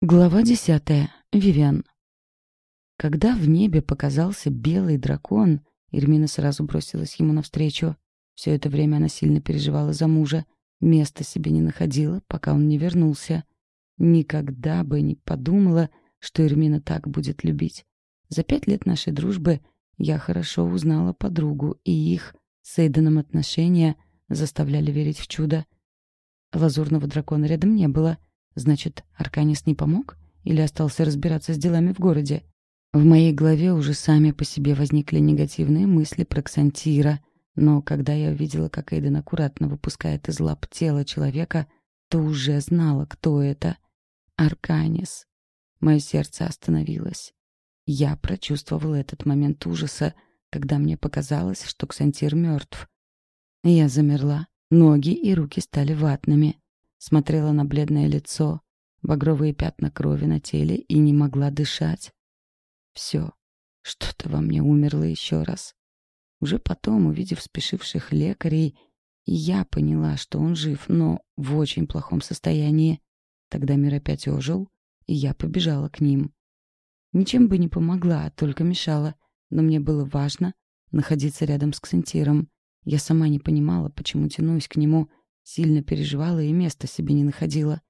Глава десятая. Вивиан. Когда в небе показался белый дракон, Ирмина сразу бросилась ему навстречу. Все это время она сильно переживала за мужа. Места себе не находила, пока он не вернулся. Никогда бы не подумала, что Ирмина так будет любить. За пять лет нашей дружбы я хорошо узнала подругу, и их с Эйденом отношения заставляли верить в чудо. Лазурного дракона рядом не было — Значит, Арканис не помог? Или остался разбираться с делами в городе? В моей голове уже сами по себе возникли негативные мысли про Ксантира, но когда я увидела, как Эйден аккуратно выпускает из лап тело человека, то уже знала, кто это. Арканис. Мое сердце остановилось. Я прочувствовала этот момент ужаса, когда мне показалось, что Ксантир мертв. Я замерла, ноги и руки стали ватными смотрела на бледное лицо, багровые пятна крови на теле и не могла дышать. Все, что-то во мне умерло еще раз. Уже потом, увидев спешивших лекарей, я поняла, что он жив, но в очень плохом состоянии. Тогда мир опять ожил, и я побежала к ним. Ничем бы не помогла, только мешала, но мне было важно находиться рядом с Ксантиром. Я сама не понимала, почему тянусь к нему, Сильно переживала и места себе не находила.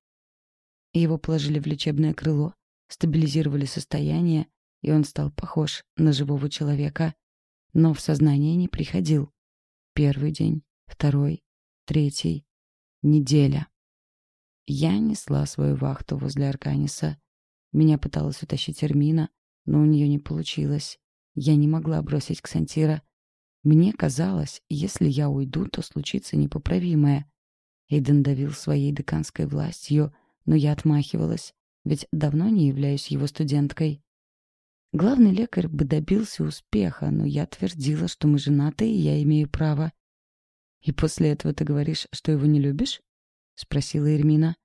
Его положили в лечебное крыло, стабилизировали состояние, и он стал похож на живого человека. Но в сознание не приходил. Первый день, второй, третий, неделя. Я несла свою вахту возле Арканиса. Меня пыталась утащить Эрмина, но у нее не получилось. Я не могла бросить Ксантира. Мне казалось, если я уйду, то случится непоправимое. Эйден давил своей деканской властью, но я отмахивалась, ведь давно не являюсь его студенткой. Главный лекарь бы добился успеха, но я твердила, что мы женаты, и я имею право. «И после этого ты говоришь, что его не любишь?» — спросила Ирмина.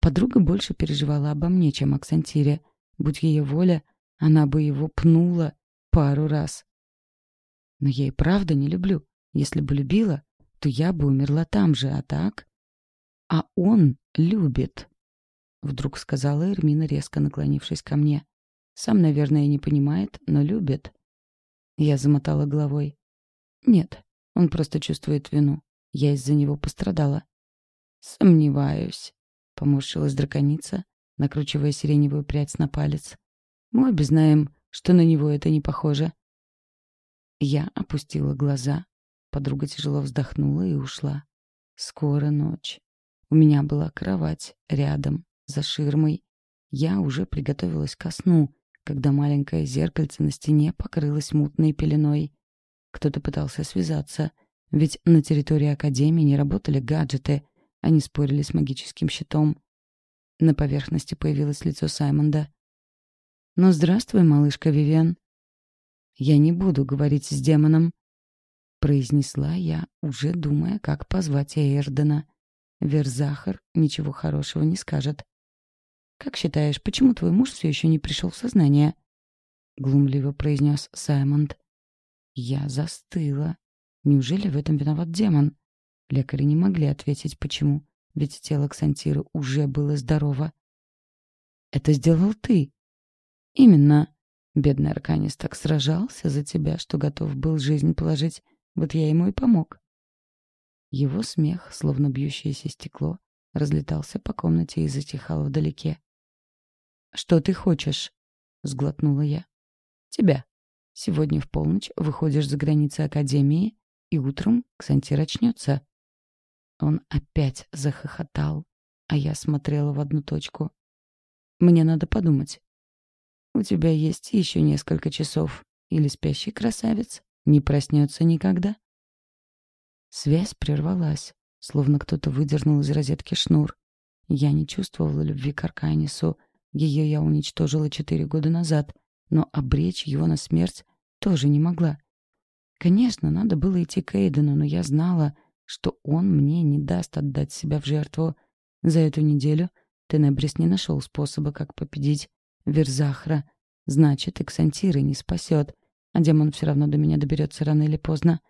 Подруга больше переживала обо мне, чем о Ксантире. Будь ее воля, она бы его пнула пару раз. Но я и правда не люблю. Если бы любила, то я бы умерла там же, а так... А он любит, вдруг сказала Эрмина, резко наклонившись ко мне. Сам, наверное, не понимает, но любит. Я замотала головой. Нет, он просто чувствует вину. Я из-за него пострадала. Сомневаюсь, поморщилась драконица, накручивая сиреневую прядь на палец. Мы обе знаем, что на него это не похоже. Я опустила глаза. Подруга тяжело вздохнула и ушла. Скоро ночь. У меня была кровать рядом, за ширмой. Я уже приготовилась ко сну, когда маленькое зеркальце на стене покрылось мутной пеленой. Кто-то пытался связаться, ведь на территории Академии не работали гаджеты, они спорили с магическим щитом. На поверхности появилось лицо Саймонда. «Ну, здравствуй, малышка Вивен». «Я не буду говорить с демоном», — произнесла я, уже думая, как позвать Эйрдена. Верзахар ничего хорошего не скажет. «Как считаешь, почему твой муж все еще не пришел в сознание?» — глумливо произнес Саймонд. Я застыла. Неужели в этом виноват демон? Лекари не могли ответить, почему, ведь тело Ксантиры уже было здорово. «Это сделал ты?» «Именно. Бедный Арканис так сражался за тебя, что готов был жизнь положить. Вот я ему и помог. Его смех, словно бьющееся стекло, разлетался по комнате и затихал вдалеке. «Что ты хочешь?» — сглотнула я. «Тебя. Сегодня в полночь выходишь за границы Академии, и утром Ксантир очнется». Он опять захохотал, а я смотрела в одну точку. «Мне надо подумать. У тебя есть еще несколько часов, или спящий красавец не проснется никогда?» Связь прервалась, словно кто-то выдернул из розетки шнур. Я не чувствовала любви к Арканису. Ее я уничтожила четыре года назад, но обречь его на смерть тоже не могла. Конечно, надо было идти к Эйдену, но я знала, что он мне не даст отдать себя в жертву. За эту неделю Тенебрис не нашел способа, как победить Верзахра. Значит, и Ксантиры не спасет, а демон все равно до меня доберется рано или поздно.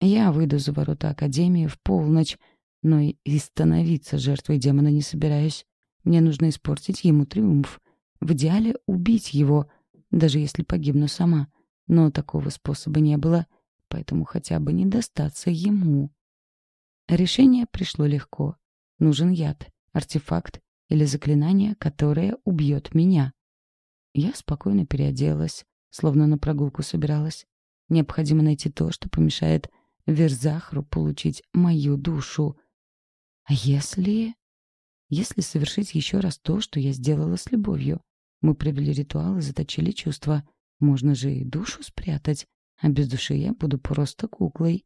Я выйду за ворота Академии в полночь, но и становиться жертвой демона не собираюсь. Мне нужно испортить ему триумф. В идеале убить его, даже если погибну сама. Но такого способа не было, поэтому хотя бы не достаться ему. Решение пришло легко. Нужен яд, артефакт или заклинание, которое убьет меня. Я спокойно переоделась, словно на прогулку собиралась. Необходимо найти то, что помешает Верзахру получить мою душу. А если... Если совершить еще раз то, что я сделала с любовью? Мы провели ритуал и заточили чувства. Можно же и душу спрятать, а без души я буду просто куклой.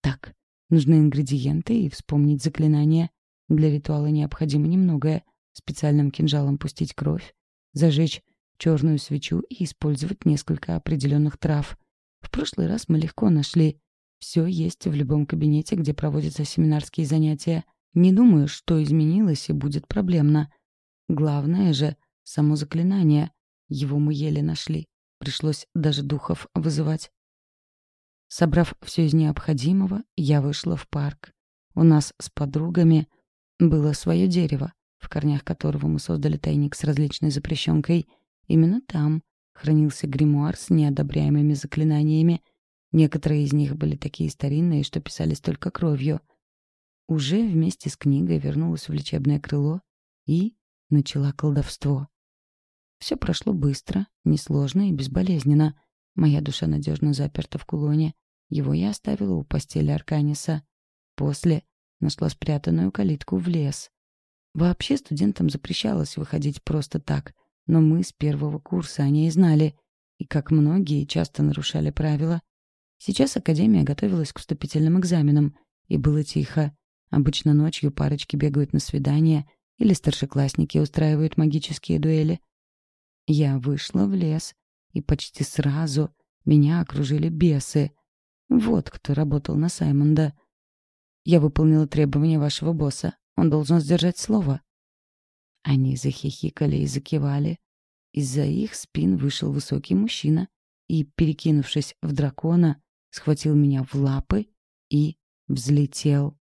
Так, нужны ингредиенты и вспомнить заклинание. Для ритуала необходимо немногое. Специальным кинжалом пустить кровь, зажечь черную свечу и использовать несколько определенных трав. В прошлый раз мы легко нашли. Все есть в любом кабинете, где проводятся семинарские занятия. Не думаю, что изменилось и будет проблемно. Главное же — само заклинание. Его мы еле нашли. Пришлось даже духов вызывать. Собрав все из необходимого, я вышла в парк. У нас с подругами было свое дерево, в корнях которого мы создали тайник с различной запрещенкой — Именно там хранился гримуар с неодобряемыми заклинаниями. Некоторые из них были такие старинные, что писались только кровью. Уже вместе с книгой вернулась в лечебное крыло и начала колдовство. Все прошло быстро, несложно и безболезненно. Моя душа надежно заперта в кулоне. Его я оставила у постели Арканиса. После нашла спрятанную калитку в лес. Вообще студентам запрещалось выходить просто так — но мы с первого курса о ней знали, и, как многие, часто нарушали правила. Сейчас Академия готовилась к вступительным экзаменам, и было тихо. Обычно ночью парочки бегают на свидания или старшеклассники устраивают магические дуэли. Я вышла в лес, и почти сразу меня окружили бесы. Вот кто работал на Саймонда. Я выполнила требования вашего босса. Он должен сдержать слово. Они захихикали и закивали. Из-за их спин вышел высокий мужчина и, перекинувшись в дракона, схватил меня в лапы и взлетел.